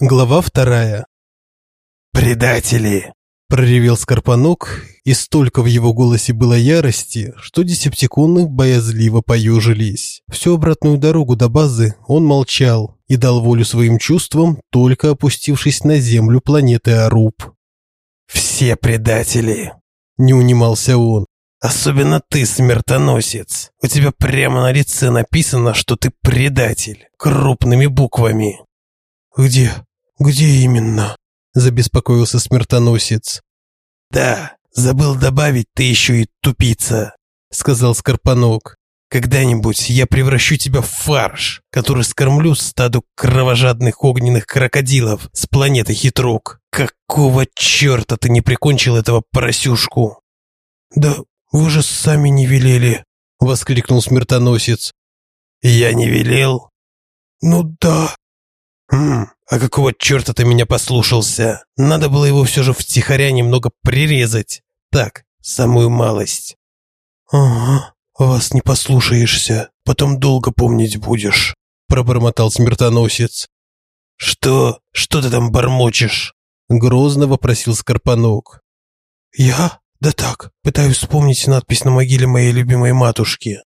Глава вторая. «Предатели!» – проревел Скорпанок, и столько в его голосе было ярости, что десептиконы боязливо поежились. Всю обратную дорогу до базы он молчал и дал волю своим чувствам, только опустившись на землю планеты Аруб. «Все предатели!» – не унимался он. «Особенно ты, смертоносец! У тебя прямо на лице написано, что ты предатель, крупными буквами!» «Где?» «Где именно?» – забеспокоился смертоносец. «Да, забыл добавить, ты еще и тупица», – сказал Скорпанок. «Когда-нибудь я превращу тебя в фарш, который скормлю стаду кровожадных огненных крокодилов с планеты Хитрук. Какого черта ты не прикончил этого поросюшку?» «Да вы же сами не велели», – воскликнул смертоносец. «Я не велел?» «Ну да». «Хм, а какого черта ты меня послушался? Надо было его все же втихаря немного прирезать. Так, самую малость». «Ага, вас не послушаешься, потом долго помнить будешь», пробормотал смертоносец. «Что? Что ты там бормочешь?» Грозно вопросил Скорпанок. «Я? Да так, пытаюсь вспомнить надпись на могиле моей любимой матушки».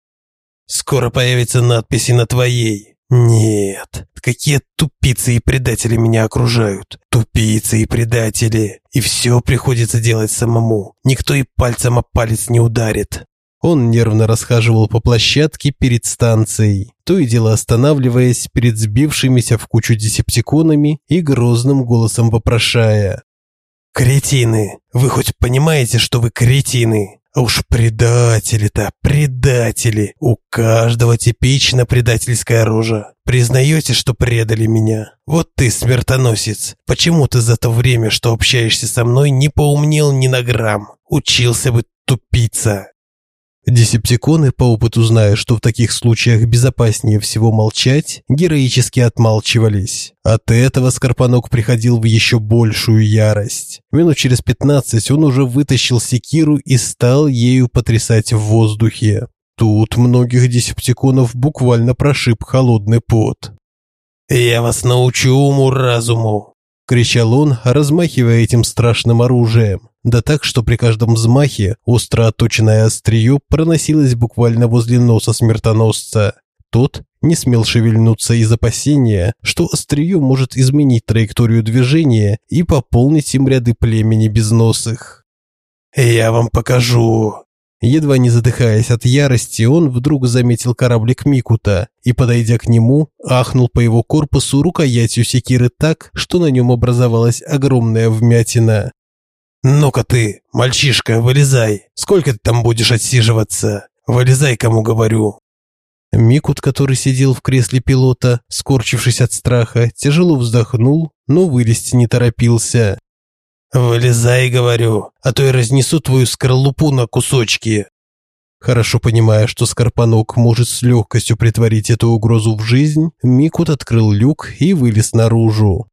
«Скоро появится надпись и на твоей. Нет, какие тупицы и предатели меня окружают. Тупицы и предатели. И все приходится делать самому. Никто и пальцем о палец не ударит. Он нервно расхаживал по площадке перед станцией, то и дело останавливаясь перед сбившимися в кучу десептиконами и грозным голосом вопрошая. «Кретины! Вы хоть понимаете, что вы кретины? А уж предатели-то, предатели. У каждого типично предательская рожа. Признаете, что предали меня? Вот ты, смертоносец. Почему ты за то время, что общаешься со мной, не поумнел ни на грамм? Учился бы тупица. Десептиконы, по опыту зная, что в таких случаях безопаснее всего молчать, героически отмалчивались. От этого Скорпанок приходил в еще большую ярость. Минут через пятнадцать он уже вытащил секиру и стал ею потрясать в воздухе. Тут многих десептиконов буквально прошиб холодный пот. «Я вас научу уму-разуму!» – кричал он, размахивая этим страшным оружием. Да так, что при каждом взмахе остро отточенное острие проносилось буквально возле носа смертоносца. Тот не смел шевельнуться из опасения, что острие может изменить траекторию движения и пополнить им ряды племени безносых. «Я вам покажу!» Едва не задыхаясь от ярости, он вдруг заметил кораблик Микута и, подойдя к нему, ахнул по его корпусу рукоятью секиры так, что на нем образовалась огромная вмятина. «Ну-ка ты, мальчишка, вылезай! Сколько ты там будешь отсиживаться? Вылезай, кому говорю!» Микут, который сидел в кресле пилота, скорчившись от страха, тяжело вздохнул, но вылезти не торопился. «Вылезай, говорю, а то я разнесу твою скорлупу на кусочки!» Хорошо понимая, что Скорпанок может с легкостью притворить эту угрозу в жизнь, Микут открыл люк и вылез наружу.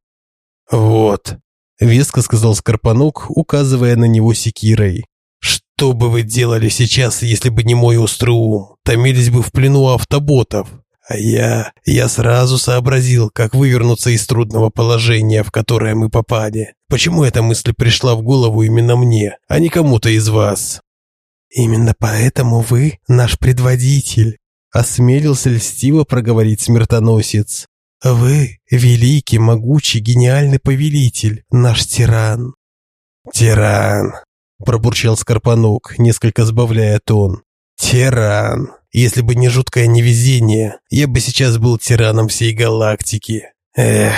«Вот, веско сказал Скорпанок, указывая на него секирой. Что бы вы делали сейчас, если бы не мой острый ум? Томились бы в плену автоботов. А я, я сразу сообразил, как вывернуться из трудного положения, в которое мы попали. Почему эта мысль пришла в голову именно мне, а не кому-то из вас? Именно поэтому вы наш предводитель, осмелился льстиво проговорить смертоносец. Вы великий, могучий, гениальный повелитель, наш тиран. Тиран, пробурчал Скорпанук, несколько сбавляя тон. Тиран. Если бы не жуткое невезение, я бы сейчас был тираном всей галактики. Эх.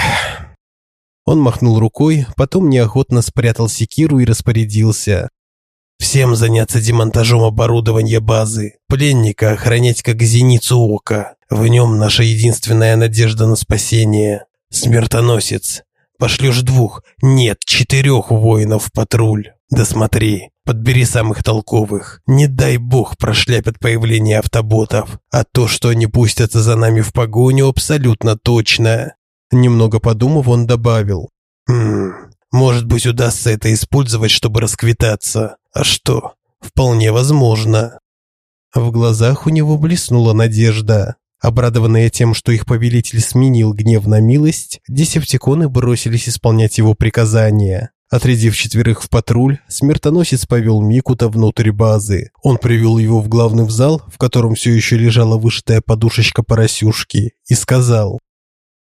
Он махнул рукой, потом неохотно спрятал секиру и распорядился: Всем заняться демонтажом оборудования базы, пленника охранять как зеницу ока. В нем наша единственная надежда на спасение. Смертоносец. Пошлешь двух, нет, четырех воинов в патруль. Да смотри, подбери самых толковых. Не дай бог прошляпят появление автоботов. А то, что они пустятся за нами в погоню, абсолютно точно. Немного подумав, он добавил. Хм, может быть, удастся это использовать, чтобы расквитаться. А что? Вполне возможно. В глазах у него блеснула надежда. Обрадованные тем, что их повелитель сменил гнев на милость, десептиконы бросились исполнять его приказания. Отрядив четверых в патруль, смертоносец повел Микута внутрь базы. Он привел его в главный зал, в котором все еще лежала вышитая подушечка поросюшки, и сказал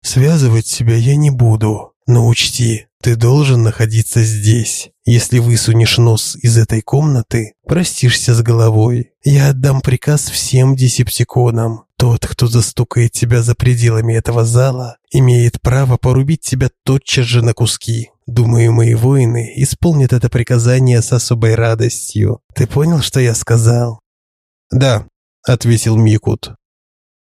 «Связывать тебя я не буду, но учти, ты должен находиться здесь. Если высунешь нос из этой комнаты, простишься с головой. Я отдам приказ всем десептиконам. Тот, кто застукает тебя за пределами этого зала, имеет право порубить тебя тотчас же на куски. Думаю, мои воины исполнят это приказание с особой радостью. Ты понял, что я сказал? Да, ответил Микут.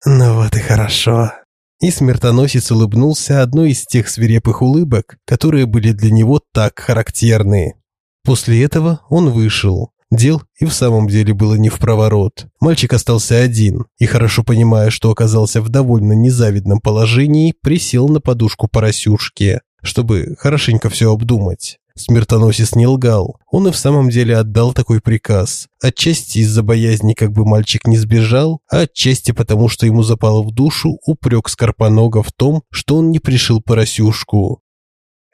Ну вот и хорошо. И смертоносец улыбнулся одной из тех свирепых улыбок, которые были для него так характерны. После этого он вышел. Дел и в самом деле было не в проворот. Мальчик остался один и, хорошо понимая, что оказался в довольно незавидном положении, присел на подушку поросюшки чтобы хорошенько все обдумать. Смертоносец не лгал. Он и в самом деле отдал такой приказ. Отчасти из-за боязни, как бы мальчик не сбежал, а отчасти потому, что ему запало в душу упрек Скорпонога в том, что он не пришил поросюшку.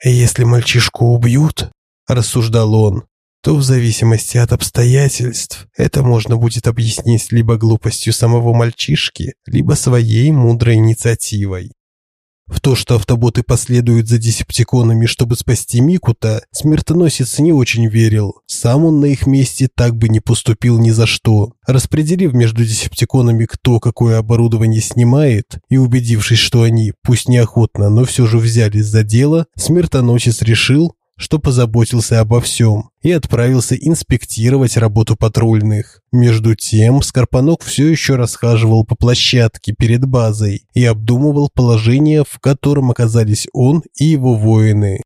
«Если мальчишку убьют», – рассуждал он, то в зависимости от обстоятельств это можно будет объяснить либо глупостью самого мальчишки, либо своей мудрой инициативой. В то, что автоботы последуют за десептиконами, чтобы спасти Микута, смертоносец не очень верил. Сам он на их месте так бы не поступил ни за что. Распределив между десептиконами, кто какое оборудование снимает, и убедившись, что они, пусть неохотно, но все же взялись за дело, смертоносец решил, что позаботился обо всем и отправился инспектировать работу патрульных. Между тем, Скорпанок все еще расхаживал по площадке перед базой и обдумывал положение, в котором оказались он и его воины.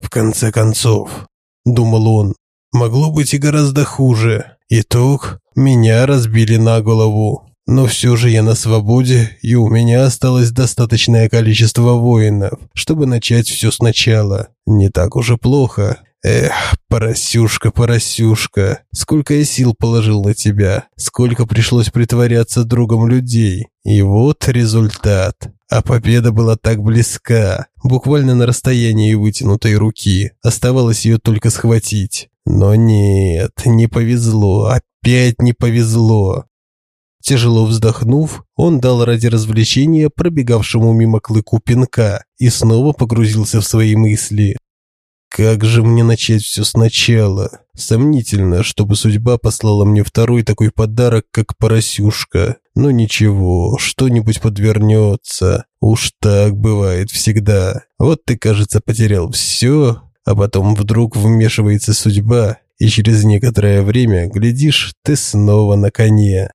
«В конце концов», – думал он, – «могло быть и гораздо хуже. Итог – меня разбили на голову. Но все же я на свободе, и у меня осталось достаточное количество воинов, чтобы начать все сначала. Не так уж и плохо. Эх, поросюшка, поросюшка, сколько я сил положил на тебя, сколько пришлось притворяться другом людей. И вот результат. А победа была так близка, буквально на расстоянии вытянутой руки. Оставалось ее только схватить. Но нет, не повезло, опять не повезло. Тяжело вздохнув, он дал ради развлечения пробегавшему мимо клыку пинка и снова погрузился в свои мысли. Как же мне начать все сначала? Сомнительно, чтобы судьба послала мне второй такой подарок, как поросюшка. Но ничего, что-нибудь подвернется. Уж так бывает всегда. Вот ты, кажется, потерял все, а потом вдруг вмешивается судьба, и через некоторое время, глядишь, ты снова на коне.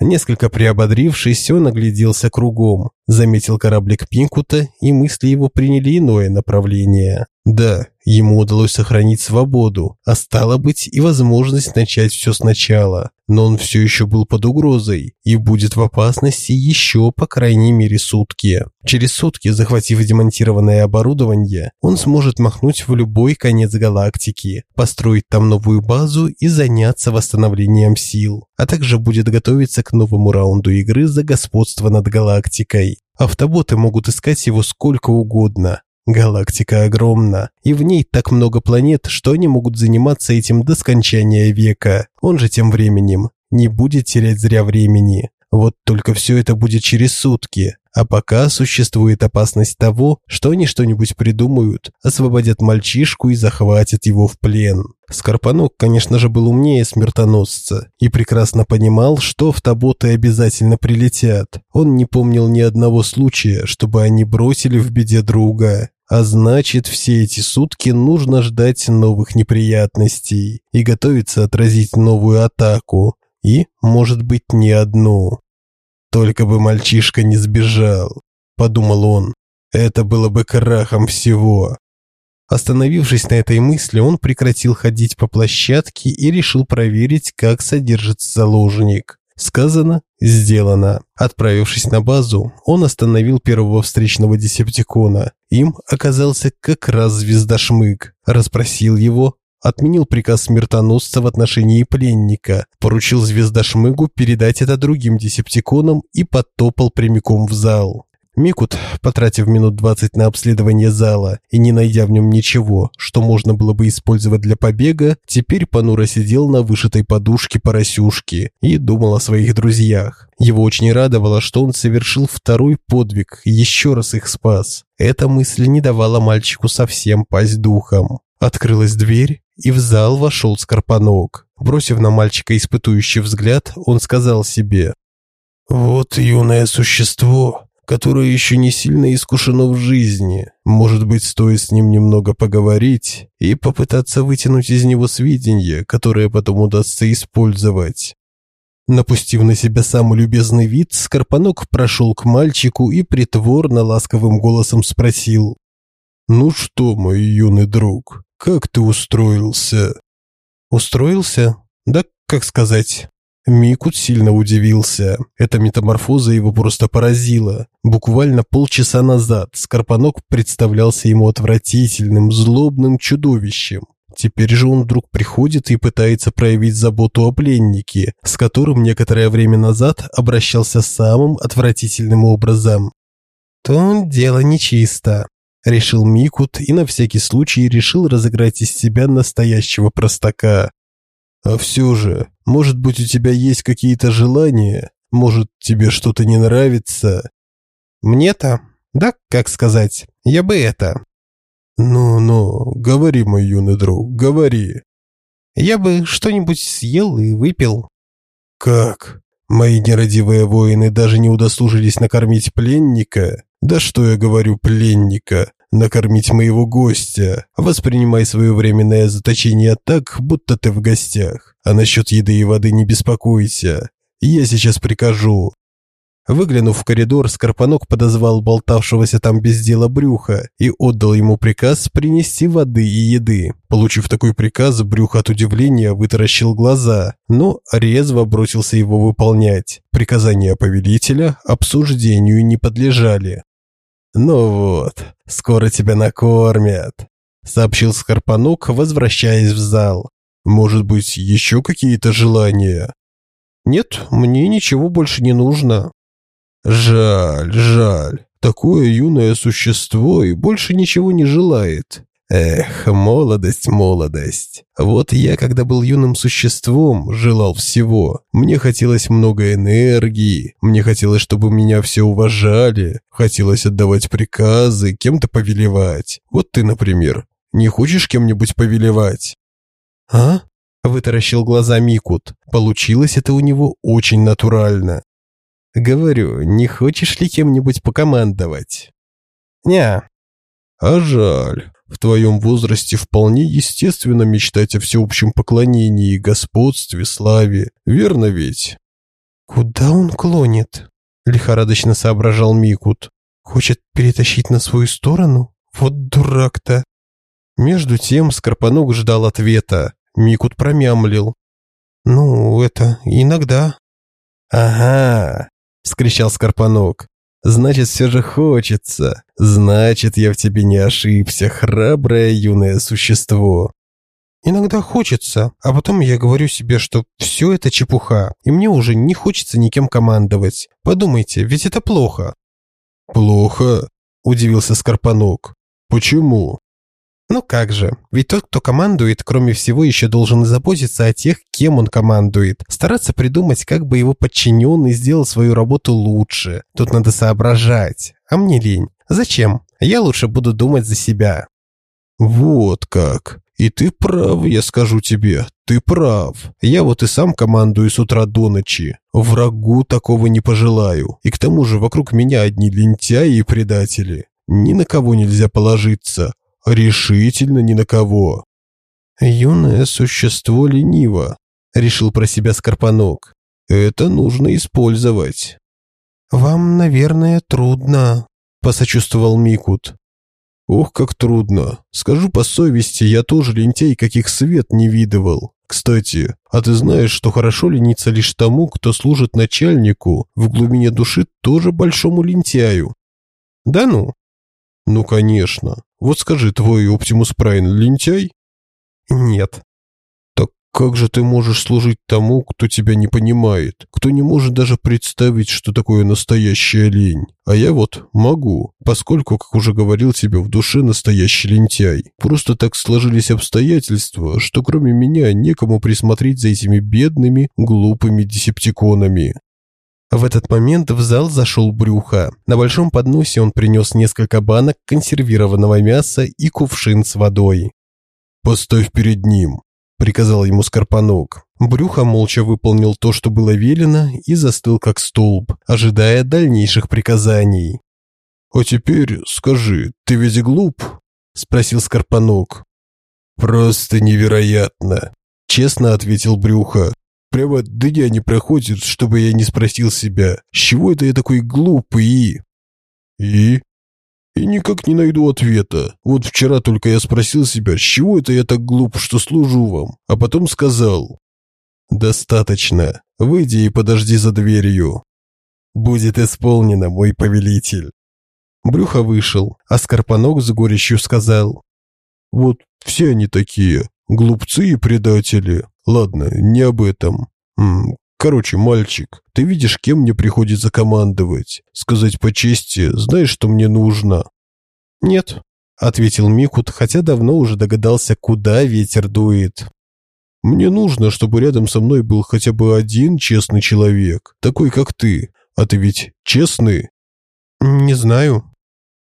Несколько приободрившись, он огляделся кругом, заметил кораблик Пинкута, и мысли его приняли иное направление. Да, ему удалось сохранить свободу, а стало быть и возможность начать все сначала. Но он все еще был под угрозой и будет в опасности еще по крайней мере сутки. Через сутки, захватив демонтированное оборудование, он сможет махнуть в любой конец галактики, построить там новую базу и заняться восстановлением сил, а также будет готовиться к новому раунду игры за господство над галактикой. Автоботы могут искать его сколько угодно, Галактика огромна, и в ней так много планет, что они могут заниматься этим до скончания века. Он же тем временем не будет терять зря времени. Вот только все это будет через сутки, а пока существует опасность того, что они что-нибудь придумают, освободят мальчишку и захватят его в плен. Скорпанок, конечно же, был умнее смертоносца и прекрасно понимал, что автоботы обязательно прилетят. Он не помнил ни одного случая, чтобы они бросили в беде друга. А значит, все эти сутки нужно ждать новых неприятностей и готовиться отразить новую атаку. И, может быть, не одну. Только бы мальчишка не сбежал, подумал он. Это было бы крахом всего. Остановившись на этой мысли, он прекратил ходить по площадке и решил проверить, как содержится заложник. Сказано, сделано. Отправившись на базу, он остановил первого встречного десептикона. Им оказался как раз звезда Шмык. Расспросил его, отменил приказ смертоносца в отношении пленника, поручил звездошмыгу передать это другим десептиконам и подтопал прямиком в зал. Микут, потратив минут двадцать на обследование зала и не найдя в нем ничего, что можно было бы использовать для побега, теперь понуро сидел на вышитой подушке поросюшки и думал о своих друзьях. Его очень радовало, что он совершил второй подвиг еще раз их спас. Эта мысль не давала мальчику совсем пасть духом. Открылась дверь, и в зал вошел Скорпанок. Бросив на мальчика испытующий взгляд, он сказал себе «Вот юное существо, которое еще не сильно искушено в жизни. Может быть, стоит с ним немного поговорить и попытаться вытянуть из него сведения, которые потом удастся использовать. Напустив на себя самый любезный вид, Скорпанок прошел к мальчику и притворно ласковым голосом спросил. «Ну что, мой юный друг, как ты устроился?» «Устроился? Да, как сказать?» Микут сильно удивился. Эта метаморфоза его просто поразила. Буквально полчаса назад Скорпанок представлялся ему отвратительным, злобным чудовищем. Теперь же он вдруг приходит и пытается проявить заботу о пленнике, с которым некоторое время назад обращался самым отвратительным образом. То дело нечисто, решил Микут и на всякий случай решил разыграть из себя настоящего простака. А все же, может быть, у тебя есть какие-то желания? Может, тебе что-то не нравится? Мне-то? Да, как сказать? Я бы это. Ну-ну, говори, мой юный друг, говори. Я бы что-нибудь съел и выпил. Как? Мои нерадивые воины даже не удосужились накормить пленника? Да что я говорю, пленника? Накормить моего гостя. Воспринимай свое временное заточение так, будто ты в гостях. А насчет еды и воды не беспокойся. Я сейчас прикажу. Выглянув в коридор, Скорпанок подозвал болтавшегося там без дела брюха и отдал ему приказ принести воды и еды. Получив такой приказ, брюх от удивления вытаращил глаза, но резво бросился его выполнять. Приказания повелителя обсуждению не подлежали. «Ну вот, скоро тебя накормят», — сообщил Скорпанук, возвращаясь в зал. «Может быть, еще какие-то желания?» «Нет, мне ничего больше не нужно». «Жаль, жаль. Такое юное существо и больше ничего не желает. Эх, молодость, молодость. Вот я, когда был юным существом, желал всего. Мне хотелось много энергии, мне хотелось, чтобы меня все уважали, хотелось отдавать приказы, кем-то повелевать. Вот ты, например, не хочешь кем-нибудь повелевать? А? Вытаращил глаза Микут. Получилось это у него очень натурально. Говорю, не хочешь ли кем-нибудь покомандовать? Не. А жаль. В твоем возрасте вполне естественно мечтать о всеобщем поклонении, господстве, славе. Верно ведь? Куда он клонит? Лихорадочно соображал Микут. Хочет перетащить на свою сторону? Вот дурак-то. Между тем Скорпанок ждал ответа. Микут промямлил. «Ну, это иногда». «Ага», — вскричал Скорпанок. Значит, все же хочется. Значит, я в тебе не ошибся, храброе юное существо. Иногда хочется, а потом я говорю себе, что все это чепуха, и мне уже не хочется никем командовать. Подумайте, ведь это плохо. Плохо? Удивился Скорпанок. Почему? Ну как же, ведь тот, кто командует, кроме всего, еще должен заботиться о тех, кем он командует, стараться придумать, как бы его подчиненный сделал свою работу лучше. Тут надо соображать, а мне лень. Зачем? Я лучше буду думать за себя. Вот как. И ты прав, я скажу тебе, ты прав. Я вот и сам командую с утра до ночи. Врагу такого не пожелаю. И к тому же вокруг меня одни лентяи и предатели. Ни на кого нельзя положиться. Решительно ни на кого. Юное существо лениво, решил про себя Скорпанок. Это нужно использовать. Вам, наверное, трудно, посочувствовал Микут. Ох, как трудно. Скажу по совести, я тоже лентяй, каких свет не видывал. Кстати, а ты знаешь, что хорошо лениться лишь тому, кто служит начальнику, в глубине души тоже большому лентяю? Да ну? Ну, конечно. Вот скажи, твой Оптимус Прайн лентяй? Нет. Так как же ты можешь служить тому, кто тебя не понимает, кто не может даже представить, что такое настоящая лень? А я вот могу, поскольку, как уже говорил тебе, в душе настоящий лентяй. Просто так сложились обстоятельства, что кроме меня некому присмотреть за этими бедными, глупыми десептиконами. В этот момент в зал зашел Брюха. На большом подносе он принес несколько банок консервированного мяса и кувшин с водой. «Поставь перед ним», – приказал ему Скорпанок. Брюха молча выполнил то, что было велено, и застыл как столб, ожидая дальнейших приказаний. «А теперь скажи, ты ведь глуп?» – спросил Скорпанок. «Просто невероятно», – честно ответил Брюха. Прямо дня не проходит, чтобы я не спросил себя, с чего это я такой глупый и... И? И никак не найду ответа. Вот вчера только я спросил себя, с чего это я так глуп, что служу вам, а потом сказал... Достаточно. Выйди и подожди за дверью. Будет исполнено, мой повелитель. Брюхо вышел, а Скорпанок с горечью сказал. Вот все они такие, глупцы и предатели. Ладно, не об этом. М короче, мальчик, ты видишь, кем мне приходится командовать? Сказать по чести, знаешь, что мне нужно? Нет, ответил Микут, хотя давно уже догадался, куда ветер дует. Мне нужно, чтобы рядом со мной был хотя бы один честный человек, такой как ты. А ты ведь честный? Не знаю.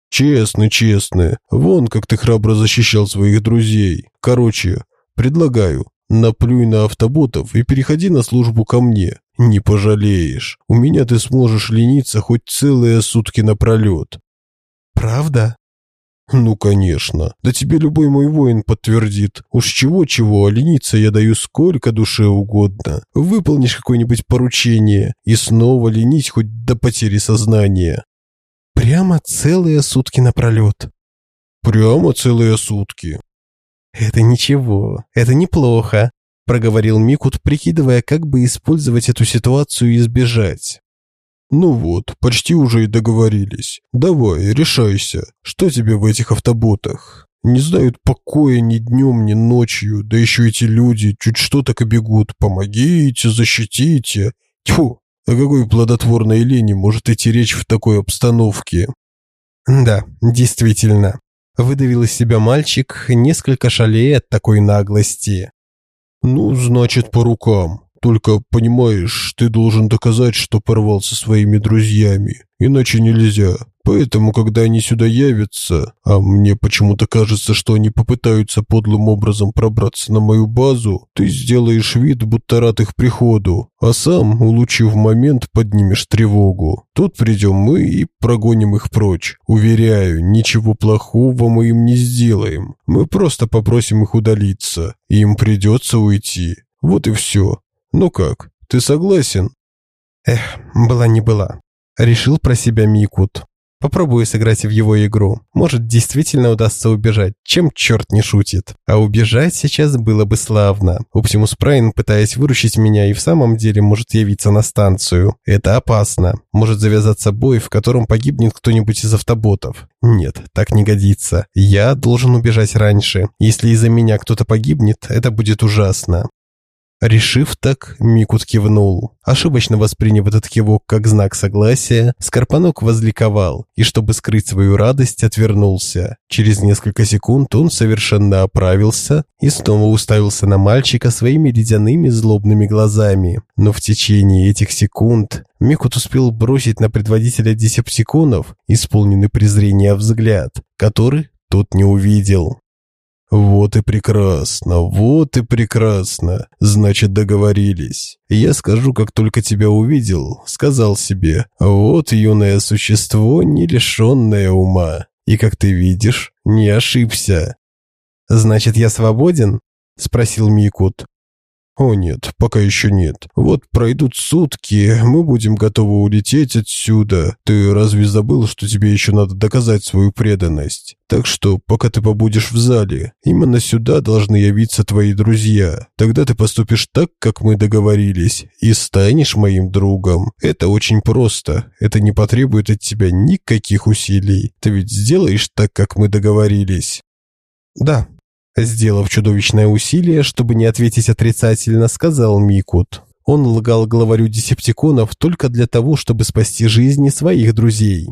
Честный, честный. Вон как ты храбро защищал своих друзей. Короче, предлагаю, Наплюй на автоботов и переходи на службу ко мне. Не пожалеешь. У меня ты сможешь лениться хоть целые сутки напролет». «Правда?» «Ну, конечно. Да тебе любой мой воин подтвердит. Уж чего-чего, а лениться я даю сколько душе угодно. Выполнишь какое-нибудь поручение и снова ленить хоть до потери сознания». «Прямо целые сутки напролет?» «Прямо целые сутки. «Это ничего, это неплохо», – проговорил Микут, прикидывая, как бы использовать эту ситуацию и избежать. «Ну вот, почти уже и договорились. Давай, решайся. Что тебе в этих автоботах? Не знают покоя ни днем, ни ночью, да еще эти люди чуть что так и бегут. Помогите, защитите. Тьфу, о какой плодотворной лени может идти речь в такой обстановке?» «Да, действительно выдавил из себя мальчик, несколько шалея от такой наглости. Ну, значит, по рукам. Только, понимаешь, ты должен доказать, что порвал со своими друзьями. Иначе нельзя. Поэтому, когда они сюда явятся, а мне почему-то кажется, что они попытаются подлым образом пробраться на мою базу, ты сделаешь вид, будто рад их приходу, а сам, улучив момент, поднимешь тревогу. Тут придем мы и прогоним их прочь. Уверяю, ничего плохого мы им не сделаем. Мы просто попросим их удалиться. Им придется уйти. Вот и все. Ну как, ты согласен? Эх, была не была. Решил про себя Микут. Попробую сыграть в его игру. Может, действительно удастся убежать, чем черт не шутит. А убежать сейчас было бы славно. Оптимус Прайн, пытаясь выручить меня, и в самом деле может явиться на станцию. Это опасно. Может завязаться бой, в котором погибнет кто-нибудь из автоботов. Нет, так не годится. Я должен убежать раньше. Если из-за меня кто-то погибнет, это будет ужасно. Решив так, Микут кивнул. Ошибочно восприняв этот кивок как знак согласия, Скорпанок возликовал и, чтобы скрыть свою радость, отвернулся. Через несколько секунд он совершенно оправился и снова уставился на мальчика своими ледяными злобными глазами. Но в течение этих секунд Микут успел бросить на предводителя десептиконов исполненный презрения взгляд, который тот не увидел. Вот и прекрасно, вот и прекрасно. Значит, договорились. Я скажу, как только тебя увидел, сказал себе: "Вот юное существо, не лишенное ума". И как ты видишь, не ошибся. Значит, я свободен? спросил Микут. О нет, пока еще нет. Вот пройдут сутки, мы будем готовы улететь отсюда. Ты разве забыл, что тебе еще надо доказать свою преданность? Так что, пока ты побудешь в зале, именно сюда должны явиться твои друзья. Тогда ты поступишь так, как мы договорились, и станешь моим другом. Это очень просто. Это не потребует от тебя никаких усилий. Ты ведь сделаешь так, как мы договорились. Да, Сделав чудовищное усилие, чтобы не ответить отрицательно, сказал Микут. Он лгал главарю десептиконов только для того, чтобы спасти жизни своих друзей.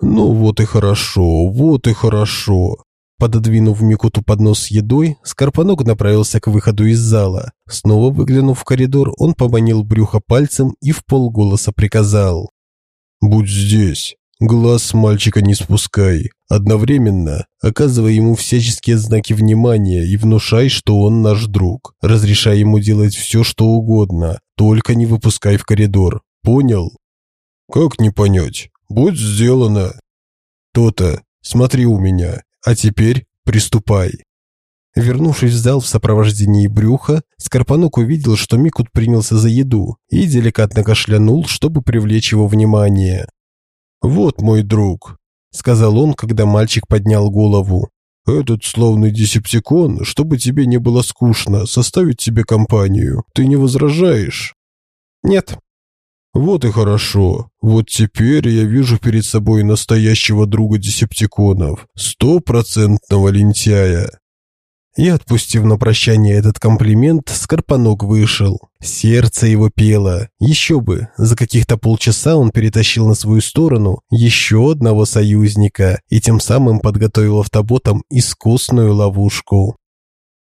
«Ну вот и хорошо, вот и хорошо». Пододвинув Микуту поднос с едой, Скорпоног направился к выходу из зала. Снова выглянув в коридор, он поманил брюхо пальцем и в полголоса приказал. «Будь здесь, глаз с мальчика не спускай. Одновременно оказывай ему всяческие знаки внимания и внушай, что он наш друг. Разрешай ему делать все, что угодно, только не выпускай в коридор. Понял?» «Как не понять?» Будь сделано. То-то. Смотри у меня. А теперь приступай. Вернувшись в зал в сопровождении брюха, Скорпанок увидел, что Микут принялся за еду и деликатно кашлянул, чтобы привлечь его внимание. «Вот мой друг», — сказал он, когда мальчик поднял голову. «Этот славный десептикон, чтобы тебе не было скучно, составить тебе компанию. Ты не возражаешь?» «Нет», вот и хорошо. Вот теперь я вижу перед собой настоящего друга десептиконов, стопроцентного лентяя. И отпустив на прощание этот комплимент, Скорпанок вышел. Сердце его пело. Еще бы, за каких-то полчаса он перетащил на свою сторону еще одного союзника и тем самым подготовил автоботам искусную ловушку.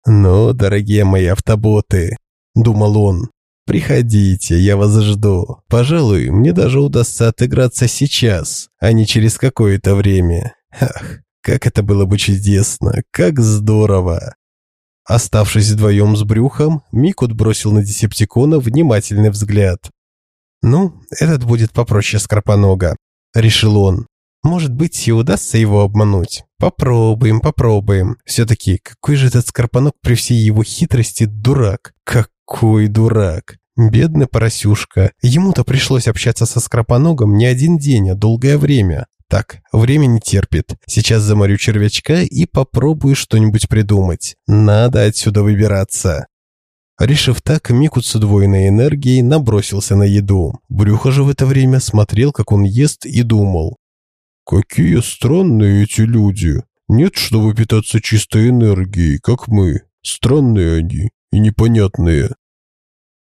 «Ну, дорогие мои автоботы», — думал он, Приходите, я вас жду. Пожалуй, мне даже удастся отыграться сейчас, а не через какое-то время. Ах, как это было бы чудесно, как здорово. Оставшись вдвоем с брюхом, Микут бросил на Десептикона внимательный взгляд. «Ну, этот будет попроще Скорпонога», — решил он. «Может быть, и удастся его обмануть. Попробуем, попробуем. Все-таки, какой же этот Скорпоног при всей его хитрости дурак? Какой дурак! Бедный поросюшка. Ему-то пришлось общаться со Скропоногом не один день, а долгое время. Так, время не терпит. Сейчас заморю червячка и попробую что-нибудь придумать. Надо отсюда выбираться. Решив так, Микут с удвоенной энергией набросился на еду. Брюхо же в это время смотрел, как он ест, и думал. «Какие странные эти люди. Нет, чтобы питаться чистой энергией, как мы. Странные они и непонятные.